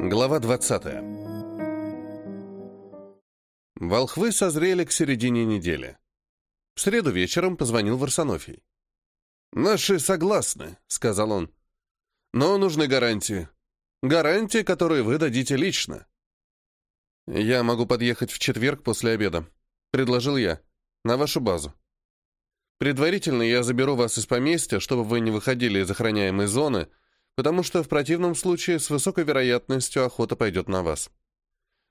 Глава 20. Волхвы созрели к середине недели. В среду вечером позвонил Варсонофий. «Наши согласны», — сказал он. «Но нужны гарантии. Гарантии, которые вы дадите лично». «Я могу подъехать в четверг после обеда», — предложил я, — «на вашу базу. Предварительно я заберу вас из поместья, чтобы вы не выходили из охраняемой зоны, потому что в противном случае с высокой вероятностью охота пойдет на вас.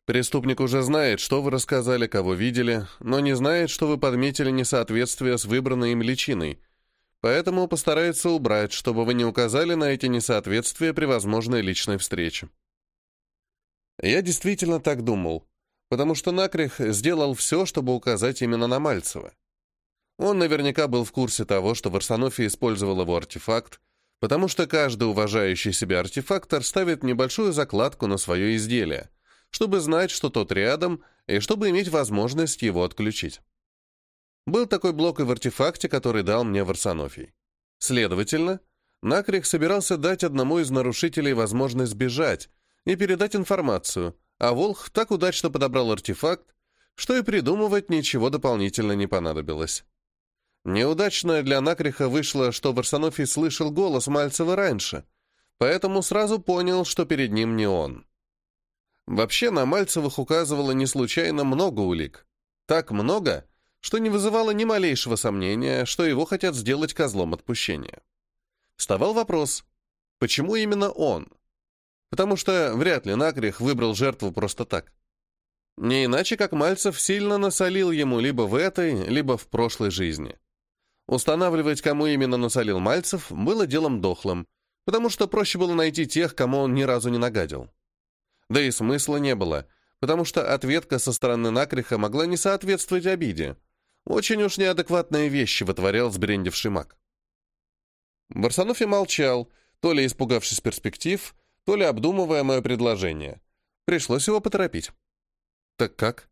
Преступник уже знает, что вы рассказали, кого видели, но не знает, что вы подметили несоответствие с выбранной им личиной, поэтому постарается убрать, чтобы вы не указали на эти несоответствия при возможной личной встрече. Я действительно так думал, потому что Накрих сделал все, чтобы указать именно на Мальцева. Он наверняка был в курсе того, что Варсонофия использовал его артефакт, потому что каждый уважающий себя артефактор ставит небольшую закладку на свое изделие, чтобы знать, что тот рядом, и чтобы иметь возможность его отключить. Был такой блок и в артефакте, который дал мне Варсонофий. Следовательно, Накрих собирался дать одному из нарушителей возможность сбежать и передать информацию, а Волх так удачно подобрал артефакт, что и придумывать ничего дополнительно не понадобилось. Неудачно для Накриха вышло, что Варсонофий слышал голос Мальцева раньше, поэтому сразу понял, что перед ним не он. Вообще на Мальцевых указывало не случайно много улик. Так много, что не вызывало ни малейшего сомнения, что его хотят сделать козлом отпущения. Вставал вопрос, почему именно он? Потому что вряд ли Накрих выбрал жертву просто так. Не иначе, как Мальцев сильно насолил ему либо в этой, либо в прошлой жизни. Устанавливать, кому именно насолил Мальцев, было делом дохлым, потому что проще было найти тех, кому он ни разу не нагадил. Да и смысла не было, потому что ответка со стороны Накриха могла не соответствовать обиде. Очень уж неадекватные вещи вытворял сбрендивший маг. Барсанов и молчал, то ли испугавшись перспектив, то ли обдумывая мое предложение. Пришлось его поторопить. «Так как?»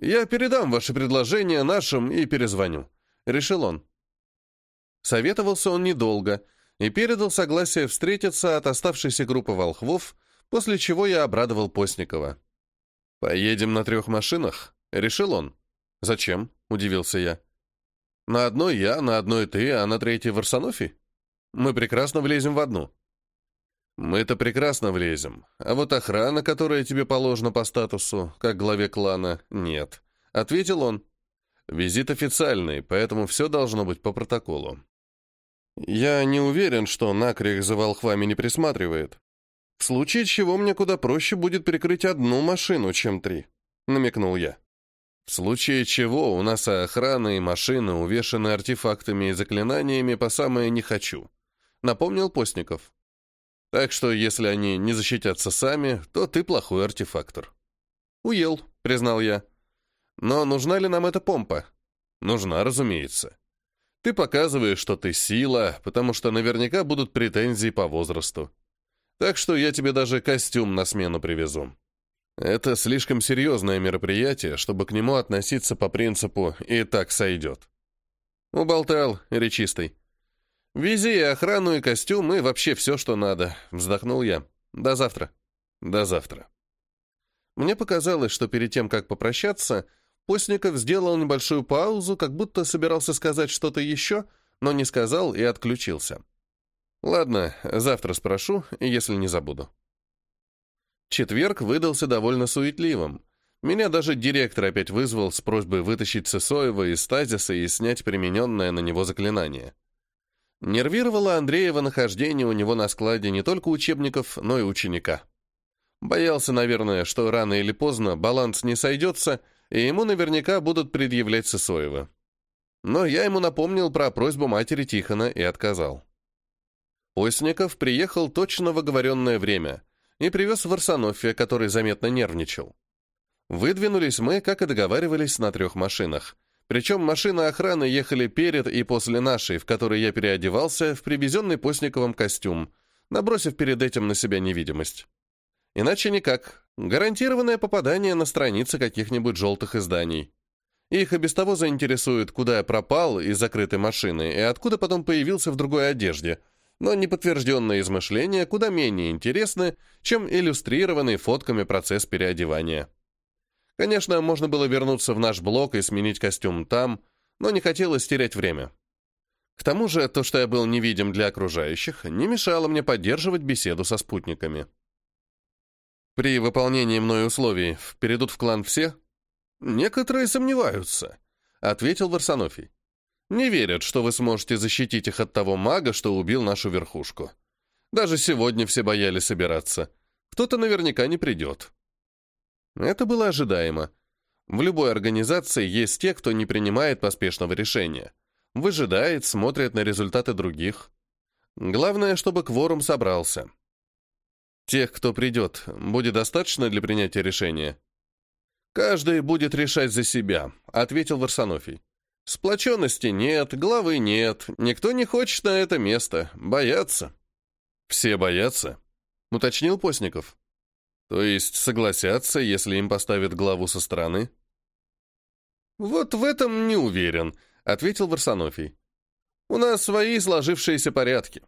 «Я передам ваше предложение нашим и перезвоню», решил он. Советовался он недолго и передал согласие встретиться от оставшейся группы волхвов, после чего я обрадовал Постникова. «Поедем на трех машинах?» — решил он. «Зачем?» — удивился я. «На одной я, на одной ты, а на третьей Варсонофи? Мы прекрасно влезем в одну». «Мы-то прекрасно влезем, а вот охрана, которая тебе положена по статусу, как главе клана, нет», — ответил он. Визит официальный, поэтому все должно быть по протоколу. Я не уверен, что Накрих за волхвами не присматривает. В случае чего мне куда проще будет прикрыть одну машину, чем три, намекнул я. В случае чего у нас охрана и машины увешаны артефактами и заклинаниями по самое не хочу, напомнил Постников. Так что, если они не защитятся сами, то ты плохой артефактор. Уел, признал я. Но нужна ли нам эта помпа? Нужна, разумеется. Ты показываешь, что ты сила, потому что наверняка будут претензии по возрасту. Так что я тебе даже костюм на смену привезу. Это слишком серьезное мероприятие, чтобы к нему относиться по принципу «и так сойдет». Уболтал, речистый. «Вези и охрану, и костюм, и вообще все, что надо», — вздохнул я. «До завтра». «До завтра». Мне показалось, что перед тем, как попрощаться, Постников сделал небольшую паузу, как будто собирался сказать что-то еще, но не сказал и отключился. Ладно, завтра спрошу, если не забуду. Четверг выдался довольно суетливым. Меня даже директор опять вызвал с просьбой вытащить Сысоева из стазиса и снять примененное на него заклинание. Нервировало Андреева нахождение у него на складе не только учебников, но и ученика. Боялся, наверное, что рано или поздно баланс не сойдется, и ему наверняка будут предъявлять Сысоева. Но я ему напомнил про просьбу матери Тихона и отказал. Постников приехал точно в оговоренное время и привез Варсонофия, который заметно нервничал. Выдвинулись мы, как и договаривались, на трех машинах. Причем машины охраны ехали перед и после нашей, в которой я переодевался в привезенный Постниковым костюм, набросив перед этим на себя невидимость. Иначе никак. Гарантированное попадание на страницы каких-нибудь желтых изданий. Их и без того заинтересует, куда я пропал из закрытой машины и откуда потом появился в другой одежде. но неподтвержденные измышления куда менее интересны, чем иллюстрированный фотками процесс переодевания. Конечно, можно было вернуться в наш блок и сменить костюм там, но не хотелось терять время. К тому же, то, что я был невидим для окружающих, не мешало мне поддерживать беседу со спутниками. При выполнении мной условий перейдут в клан все? Некоторые сомневаются, — ответил Варсонофий. Не верят, что вы сможете защитить их от того мага, что убил нашу верхушку. Даже сегодня все боялись собираться. Кто-то наверняка не придет. Это было ожидаемо. В любой организации есть те, кто не принимает поспешного решения. Выжидает, смотрит на результаты других. Главное, чтобы кворум собрался. Тех, кто придет, будет достаточно для принятия решения? «Каждый будет решать за себя», — ответил Варсонофий. Сплоченности нет, главы нет, никто не хочет на это место, боятся. Все боятся, уточнил Постников. То есть согласятся, если им поставят главу со стороны? Вот в этом не уверен, ответил Варсонофий. У нас свои сложившиеся порядки,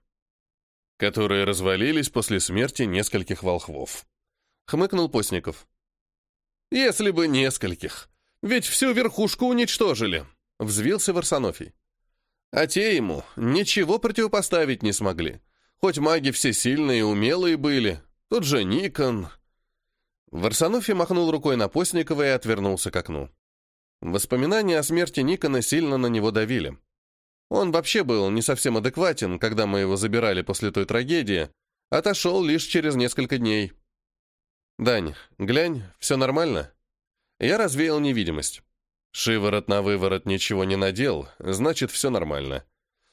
которые развалились после смерти нескольких волхвов. Хмыкнул Постников. Если бы нескольких, ведь всю верхушку уничтожили. Взвился Варсонофий. А те ему ничего противопоставить не смогли. Хоть маги все сильные и умелые были. Тут же Никон. Варсонофий махнул рукой на Постникова и отвернулся к окну. Воспоминания о смерти Никона сильно на него давили. Он вообще был не совсем адекватен, когда мы его забирали после той трагедии, отошел лишь через несколько дней. «Дань, глянь, все нормально?» Я развеял невидимость. Шиворот на выворот ничего не надел, значит, все нормально.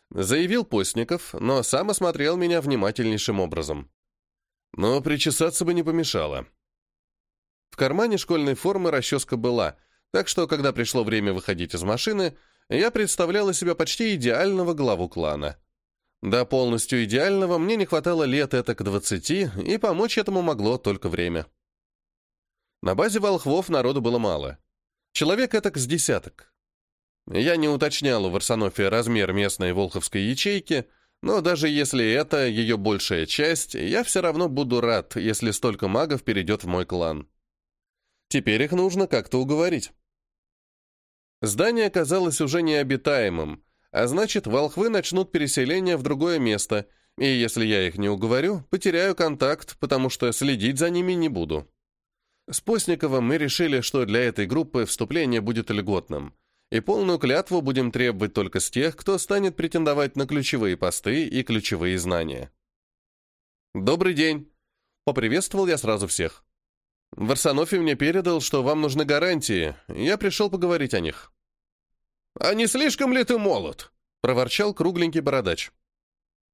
Заявил Постников, но сам осмотрел меня внимательнейшим образом. Но причесаться бы не помешало. В кармане школьной формы расческа была, так что, когда пришло время выходить из машины, я представляла себя почти идеального главу клана. До полностью идеального мне не хватало лет это к двадцати, и помочь этому могло только время. На базе волхвов народу было мало. Человек этак с десяток. Я не уточнял у Варсонофия размер местной волховской ячейки, но даже если это ее большая часть, я все равно буду рад, если столько магов перейдет в мой клан. Теперь их нужно как-то уговорить. Здание оказалось уже необитаемым, а значит, волхвы начнут переселение в другое место, и если я их не уговорю, потеряю контакт, потому что следить за ними не буду. С Постниковым мы решили, что для этой группы вступление будет льготным, и полную клятву будем требовать только с тех, кто станет претендовать на ключевые посты и ключевые знания. «Добрый день!» — поприветствовал я сразу всех. Варсонофи мне передал, что вам нужны гарантии, я пришел поговорить о них. «А не слишком ли ты молод?» — проворчал кругленький бородач.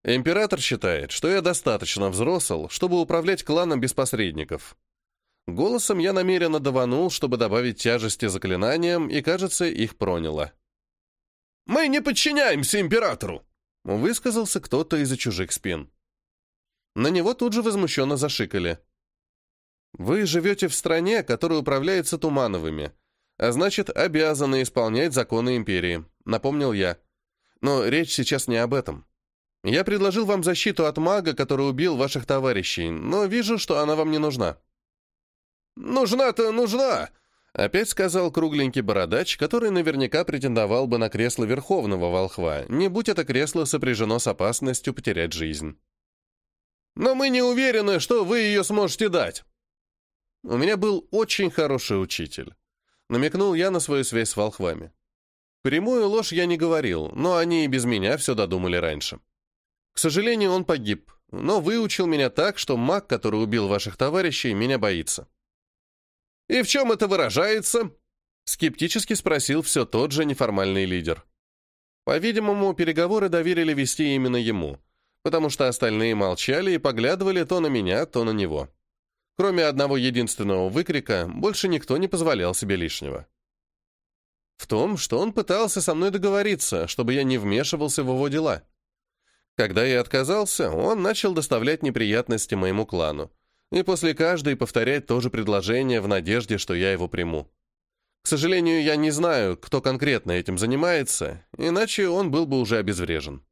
Император считает, что я достаточно взрослый, чтобы управлять кланом без посредников. Голосом я намеренно даванул, чтобы добавить тяжести заклинаниям, и, кажется, их проняло. «Мы не подчиняемся императору!» высказался кто-то из-за чужих спин. На него тут же возмущенно зашикали. «Вы живете в стране, которая управляется Тумановыми, а значит, обязаны исполнять законы империи», — напомнил я. «Но речь сейчас не об этом. Я предложил вам защиту от мага, который убил ваших товарищей, но вижу, что она вам не нужна». «Нужна-то нужна!» — опять сказал кругленький бородач, который наверняка претендовал бы на кресло верховного волхва, не будь это кресло сопряжено с опасностью потерять жизнь. «Но мы не уверены, что вы ее сможете дать!» У меня был очень хороший учитель. Намекнул я на свою связь с волхвами. Прямую ложь я не говорил, но они и без меня все додумали раньше. К сожалению, он погиб, но выучил меня так, что маг, который убил ваших товарищей, меня боится. «И в чем это выражается?» — скептически спросил все тот же неформальный лидер. По-видимому, переговоры доверили вести именно ему, потому что остальные молчали и поглядывали то на меня, то на него. Кроме одного единственного выкрика, больше никто не позволял себе лишнего. В том, что он пытался со мной договориться, чтобы я не вмешивался в его дела. Когда я отказался, он начал доставлять неприятности моему клану, и после каждой повторять то же предложение в надежде, что я его приму. К сожалению, я не знаю, кто конкретно этим занимается, иначе он был бы уже обезврежен.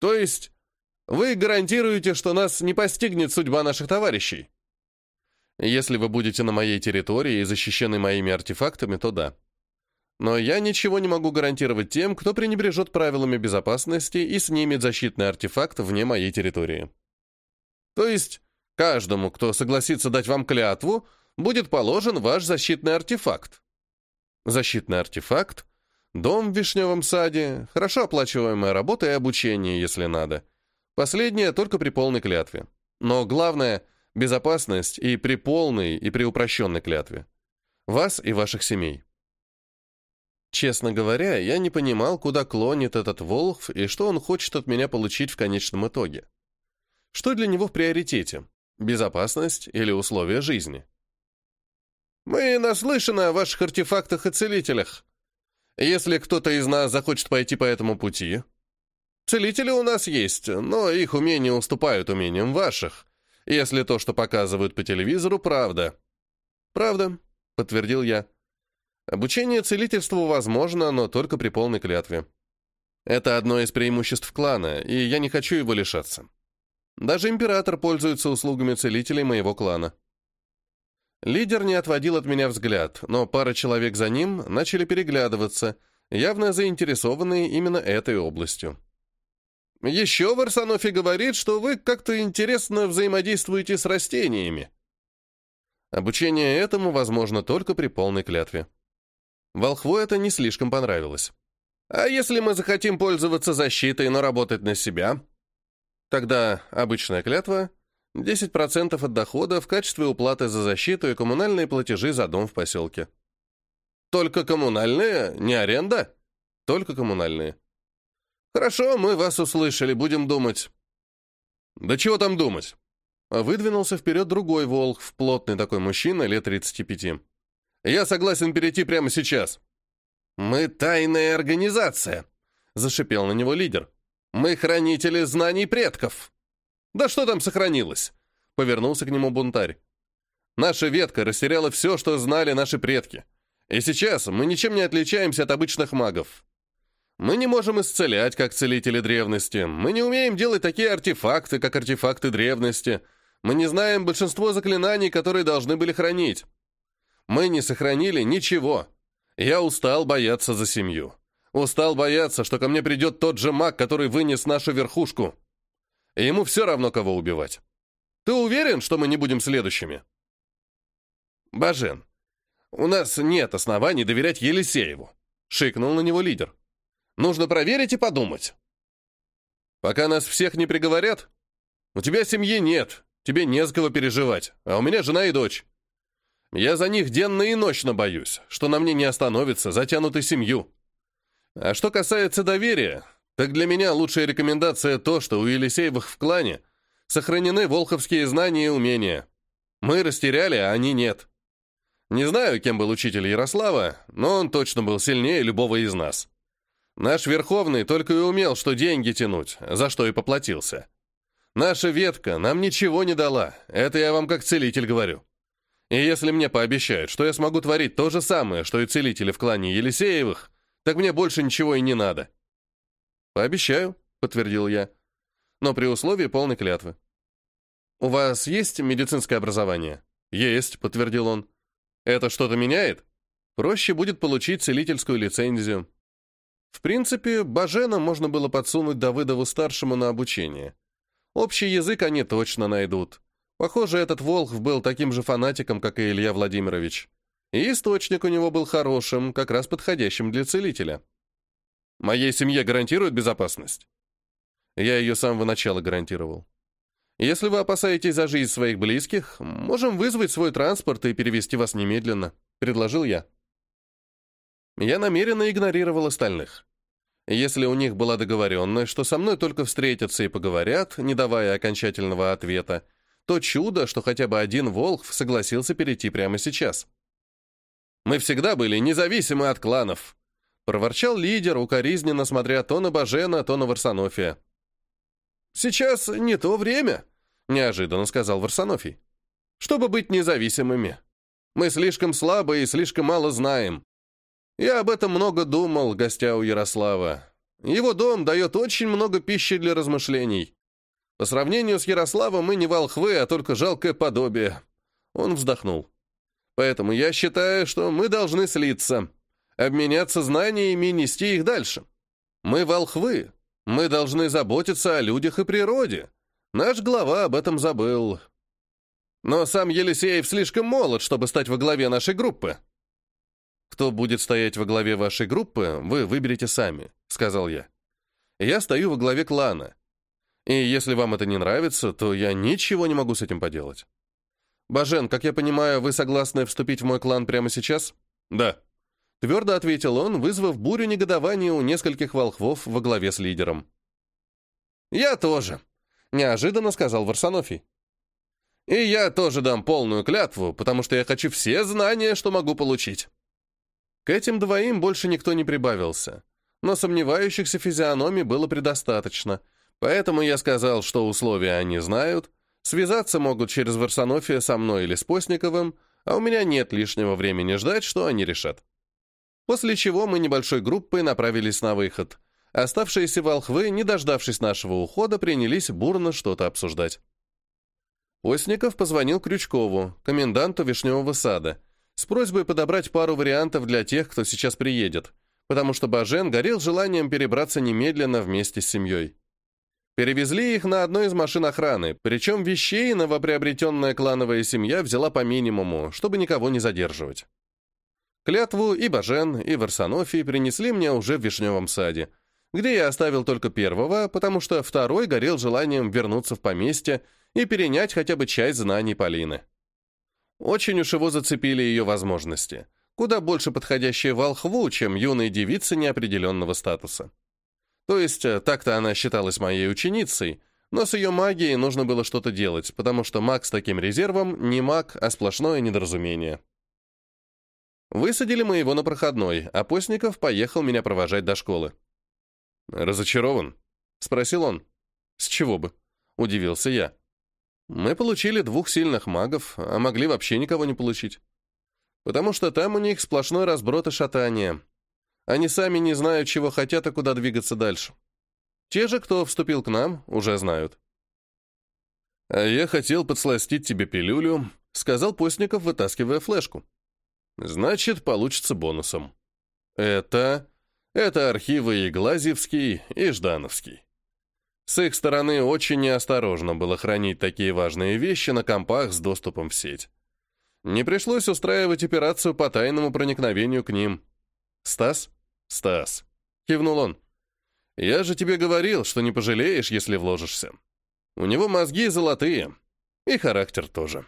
То есть Вы гарантируете, что нас не постигнет судьба наших товарищей? Если вы будете на моей территории и защищены моими артефактами, то да. Но я ничего не могу гарантировать тем, кто пренебрежет правилами безопасности и снимет защитный артефакт вне моей территории. То есть, каждому, кто согласится дать вам клятву, будет положен ваш защитный артефакт. Защитный артефакт, дом в Вишневом саде, хорошо оплачиваемая работа и обучение, если надо. Последнее только при полной клятве. Но главное — безопасность и при полной, и при упрощенной клятве. Вас и ваших семей. Честно говоря, я не понимал, куда клонит этот Волхв и что он хочет от меня получить в конечном итоге. Что для него в приоритете? Безопасность или условия жизни? Мы наслышаны о ваших артефактах и целителях. Если кто-то из нас захочет пойти по этому пути... Целители у нас есть, но их умения уступают умениям ваших, если то, что показывают по телевизору, правда. Правда, подтвердил я. Обучение целительству возможно, но только при полной клятве. Это одно из преимуществ клана, и я не хочу его лишаться. Даже император пользуется услугами целителей моего клана. Лидер не отводил от меня взгляд, но пара человек за ним начали переглядываться, явно заинтересованные именно этой областью. «Еще Варсонофи говорит, что вы как-то интересно взаимодействуете с растениями». Обучение этому возможно только при полной клятве. Волхву это не слишком понравилось. А если мы захотим пользоваться защитой, но работать на себя? Тогда обычная клятва — 10% от дохода в качестве уплаты за защиту и коммунальные платежи за дом в поселке. Только коммунальные, не аренда? Только коммунальные. Хорошо, мы вас услышали, будем думать. Да чего там думать? Выдвинулся вперед другой волк, плотный такой мужчина, лет 35. Я согласен перейти прямо сейчас». «Мы тайная организация», — зашипел на него лидер. «Мы хранители знаний предков». «Да что там сохранилось?» — повернулся к нему бунтарь. «Наша ветка растеряла все, что знали наши предки. И сейчас мы ничем не отличаемся от обычных магов. Мы не можем исцелять, как целители древности. Мы не умеем делать такие артефакты, как артефакты древности. Мы не знаем большинство заклинаний, которые должны были хранить. Мы не сохранили ничего. Я устал бояться за семью. Устал бояться, что ко мне придет тот же маг, который вынес нашу верхушку. Ему все равно, кого убивать. Ты уверен, что мы не будем следующими? Бажен, у нас нет оснований доверять Елисееву, шикнул на него лидер. Нужно проверить и подумать. Пока нас всех не приговорят, у тебя семьи нет, тебе не с кого переживать, а у меня жена и дочь. Я за них денно и ночно боюсь, что на мне не остановится затянутой семью. А что касается доверия, так для меня лучшая рекомендация то, что у Елисеевых в клане сохранены волховские знания и умения. Мы растеряли, а они нет. Не знаю, кем был учитель Ярослава, но он точно был сильнее любого из нас. Наш Верховный только и умел, что деньги тянуть, за что и поплатился. Наша ветка нам ничего не дала, это я вам как целитель говорю. И если мне пообещают, что я смогу творить то же самое, что и целители в клане Елисеевых, так мне больше ничего и не надо. Пообещаю, подтвердил я, но при условии полной клятвы. У вас есть медицинское образование? Есть, подтвердил он. Это что-то меняет? Проще будет получить целительскую лицензию. В принципе, Бажена можно было подсунуть Давыдову-старшему на обучение. Общий язык они точно найдут. Похоже, этот Волхв был таким же фанатиком, как и Илья Владимирович. И источник у него был хорошим, как раз подходящим для целителя. Моей семье гарантирует безопасность? Я ее с самого начала гарантировал. Если вы опасаетесь за жизнь своих близких, можем вызвать свой транспорт и перевести вас немедленно, предложил я. Я намеренно игнорировал остальных. Если у них была договоренность, что со мной только встретятся и поговорят, не давая окончательного ответа, то чудо, что хотя бы один Волхв согласился перейти прямо сейчас. «Мы всегда были независимы от кланов», — проворчал лидер, укоризненно смотря то на Бажена, то на Варсонофия. «Сейчас не то время», — неожиданно сказал Варсонофий. «Чтобы быть независимыми. Мы слишком слабы и слишком мало знаем. Я об этом много думал, гостя у Ярослава. Его дом дает очень много пищи для размышлений. По сравнению с Ярославом мы не волхвы, а только жалкое подобие. Он вздохнул. Поэтому я считаю, что мы должны слиться, обменяться знаниями и нести их дальше. Мы волхвы, мы должны заботиться о людях и природе. Наш глава об этом забыл. Но сам Елисеев слишком молод, чтобы стать во главе нашей группы. «Кто будет стоять во главе вашей группы, вы выберете сами», — сказал я. «Я стою во главе клана. И если вам это не нравится, то я ничего не могу с этим поделать». «Бажен, как я понимаю, вы согласны вступить в мой клан прямо сейчас?» «Да», — твердо ответил он, вызвав бурю негодования у нескольких волхвов во главе с лидером. «Я тоже», — неожиданно сказал Варсонофий. «И я тоже дам полную клятву, потому что я хочу все знания, что могу получить». К этим двоим больше никто не прибавился, но сомневающихся физиономий было предостаточно, поэтому я сказал, что условия они знают, связаться могут через Варсонофия со мной или с Постниковым, а у меня нет лишнего времени ждать, что они решат. После чего мы небольшой группой направились на выход. Оставшиеся волхвы, не дождавшись нашего ухода, принялись бурно что-то обсуждать. Постников позвонил Крючкову, коменданту Вишневого сада, с просьбой подобрать пару вариантов для тех, кто сейчас приедет, потому что Бажен горел желанием перебраться немедленно вместе с семьей. Перевезли их на одной из машин охраны, причем вещей новоприобретенная клановая семья взяла по минимуму, чтобы никого не задерживать. Клятву и Бажен, и Варсонофий принесли мне уже в Вишневом саде, где я оставил только первого, потому что второй горел желанием вернуться в поместье и перенять хотя бы часть знаний Полины. Очень уж его зацепили ее возможности, куда больше подходящие волхву, чем юной девице неопределенного статуса. То есть, э, так-то она считалась моей ученицей, но с ее магией нужно было что-то делать, потому что маг с таким резервом не маг, а сплошное недоразумение. Высадили мы его на проходной, а Постников поехал меня провожать до школы. «Разочарован?» — спросил он. «С чего бы?» — удивился я. Мы получили двух сильных магов, а могли вообще никого не получить. Потому что там у них сплошной разброд и шатание. Они сами не знают, чего хотят и куда двигаться дальше. Те же, кто вступил к нам, уже знают. «А я хотел подсластить тебе пилюлю», — сказал Постников, вытаскивая флешку. «Значит, получится бонусом. Это... это архивы и Глазьевский, и Ждановский. С их стороны очень неосторожно было хранить такие важные вещи на компах с доступом в сеть. Не пришлось устраивать операцию по тайному проникновению к ним. «Стас? Стас!» — кивнул он. «Я же тебе говорил, что не пожалеешь, если вложишься. У него мозги золотые, и характер тоже».